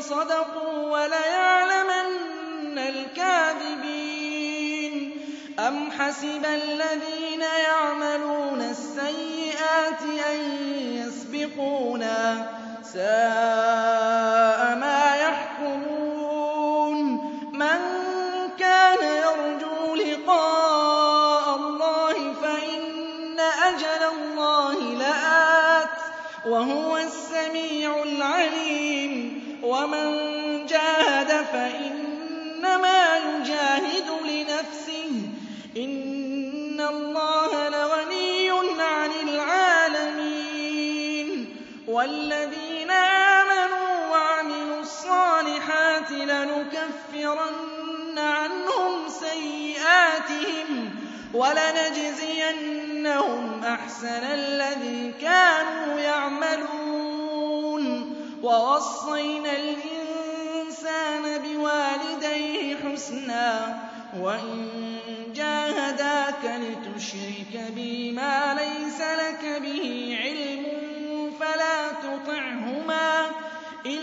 صدقوا وليعلمن الكاذبين. أم حسب الذين يعملون السيئات أن يسبقونا؟ ساء الصالحات لنكفرن عنهم سيئاتهم ولنجزينهم أحسن الذي كانوا يعملون. ووصينا الإنسان بوالديه حسنا وإن جاهداك لتشرك بي ما ليس لك به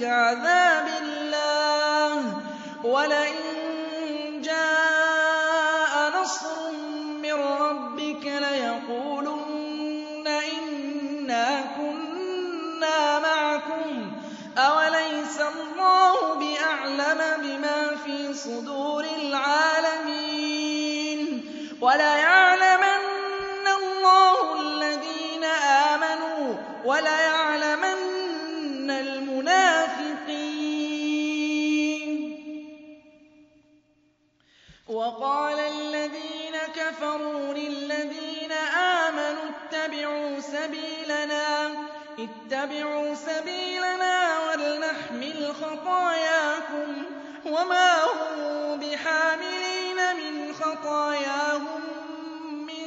كعذاب الله ولئن جاء نصر من ربك ليقولن إنا كنا معكم أوليس الله بأعلم بما في صدور العالمين سبيلنا ولنحمل خطاياكم وما هم بحاملين من خطاياهم من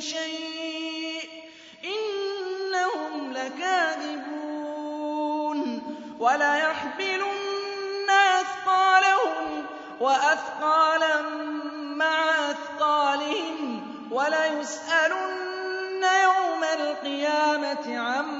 شيء إنهم لكاذبون وليحملن أثقالهم وأثقالا مع أثقالهم وليسألن يوم القيامة عما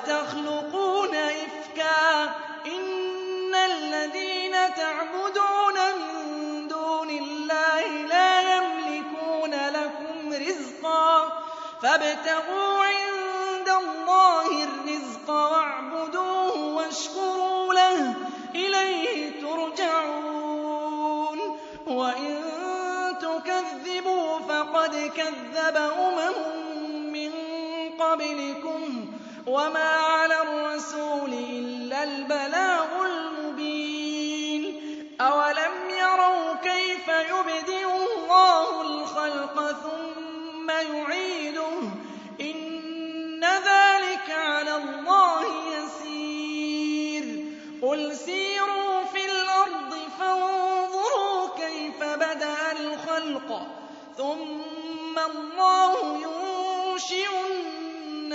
وتخلقون إفكا إن الذين تعبدون من دون الله لا يملكون لكم رزقا فابتغوا عند الله الرزق واعبدوه واشكروا له إليه ترجعون وإن تكذبوا فقد كذب أمم وما على الرسول إلا البلاغ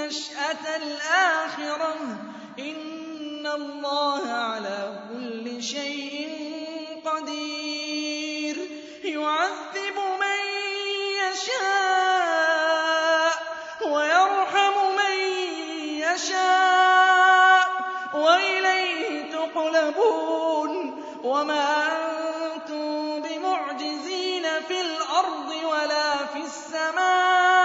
النَّشْأَةَ الْآخِرَةَ ۚ. إِنَّ اللَّهَ عَلَىٰ كُلِّ شَيْءٍ قَدِيرٌ. يُعَذِّبُ مَن يَشَاءُ وَيَرْحَمُ مَن يَشَاءُ ۖ. وَإِلَيْهِ تُقْلَبُونَ. وَمَا أَنتُم بِمُعْجِزِينَ فِي الْأَرْضِ وَلَا فِي السَّمَاءِ ۖ.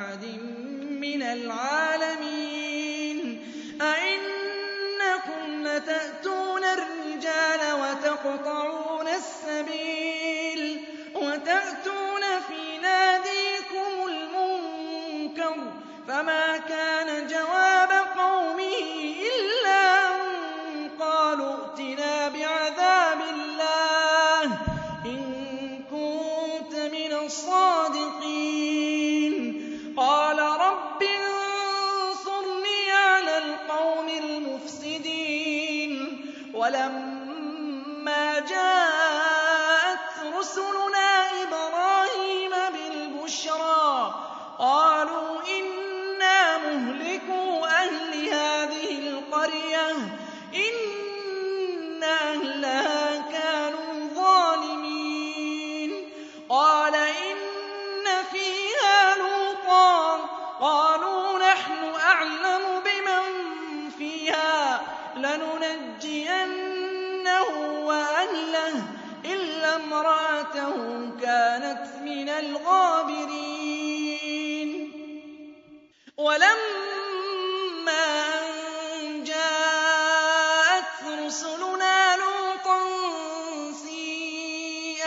أَحَدٍ مِّنَ الْعَالَمِينَ. أَئِنَّكُمْ لَتَأْتُونَ الرِّجَالَ وَتَقْطَعُونَ السَّبِيلَ وَتَأْتُونَ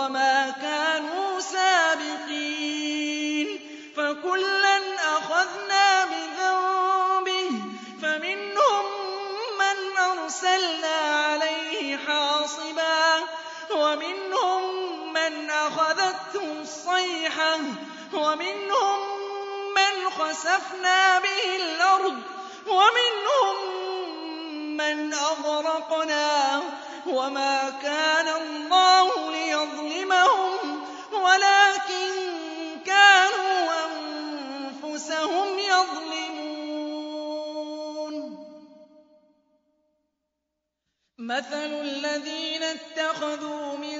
وما كانوا سابقين فكلا أخذنا بذنبه فمنهم من أرسلنا عليه حاصبا ومنهم من أخذته الصيحة ومنهم من خسفنا به الأرض ومنهم من أغرقنا وما كان الله مثل الذين اتخذوا من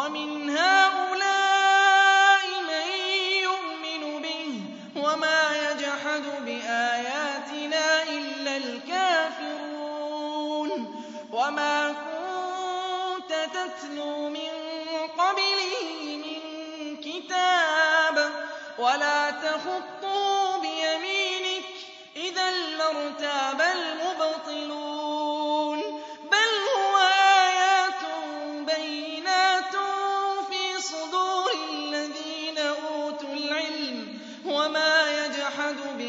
ومن هؤلاء من يؤمن به وما يجحد بآياتنا إلا الكافرون وما كنت تتلو من قبله من كتاب ولا تخطه بيمينك إذا لارتاب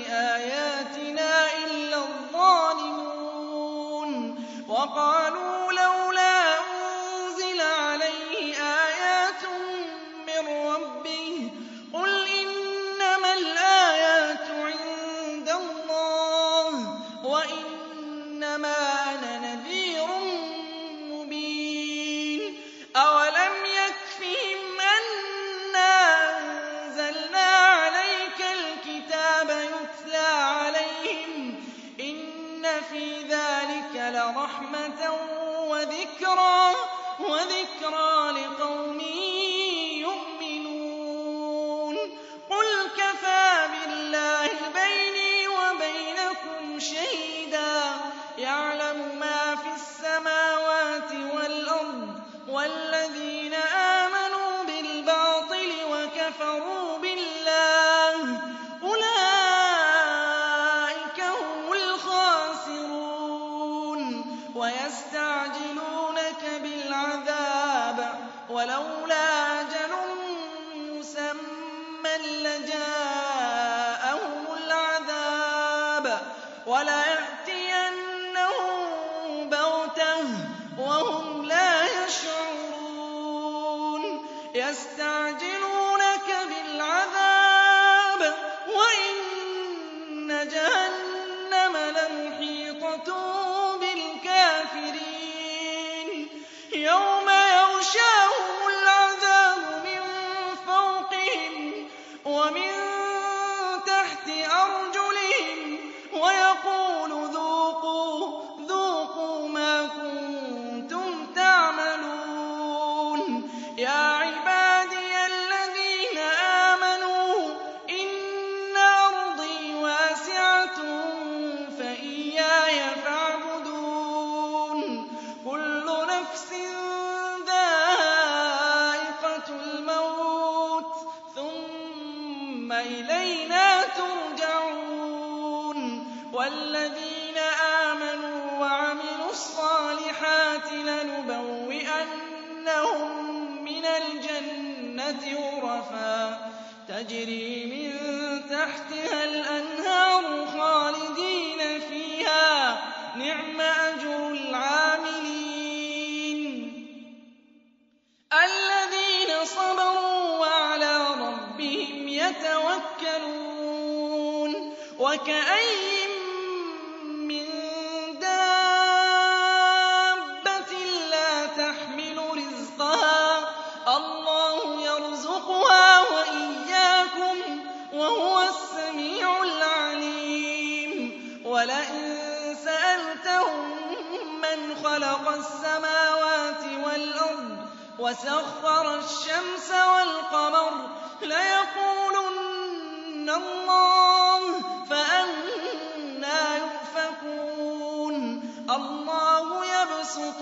بآياتنا إلا الظالمون وقالوا الكتاب وليأتينهم بغتة وهم لا يشعرون. يستعجل يا تجري من تحتها الأنهار خالدين فيها. نعم أجر العاملين. الذين صبروا وعلى ربهم يتوكلون. وكأي والشمس وَالْقَمَرَ لَيَقُولُنَّ اللَّهُ فأنا يُؤْفَكُونَ. الله يبسط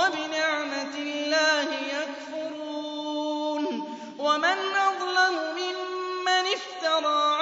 وَبِنِعْمَةِ اللَّهِ يَكْفُرُونَ. وَمَنْ أَظْلَمُ مِمَّنِ افْتَرَىٰ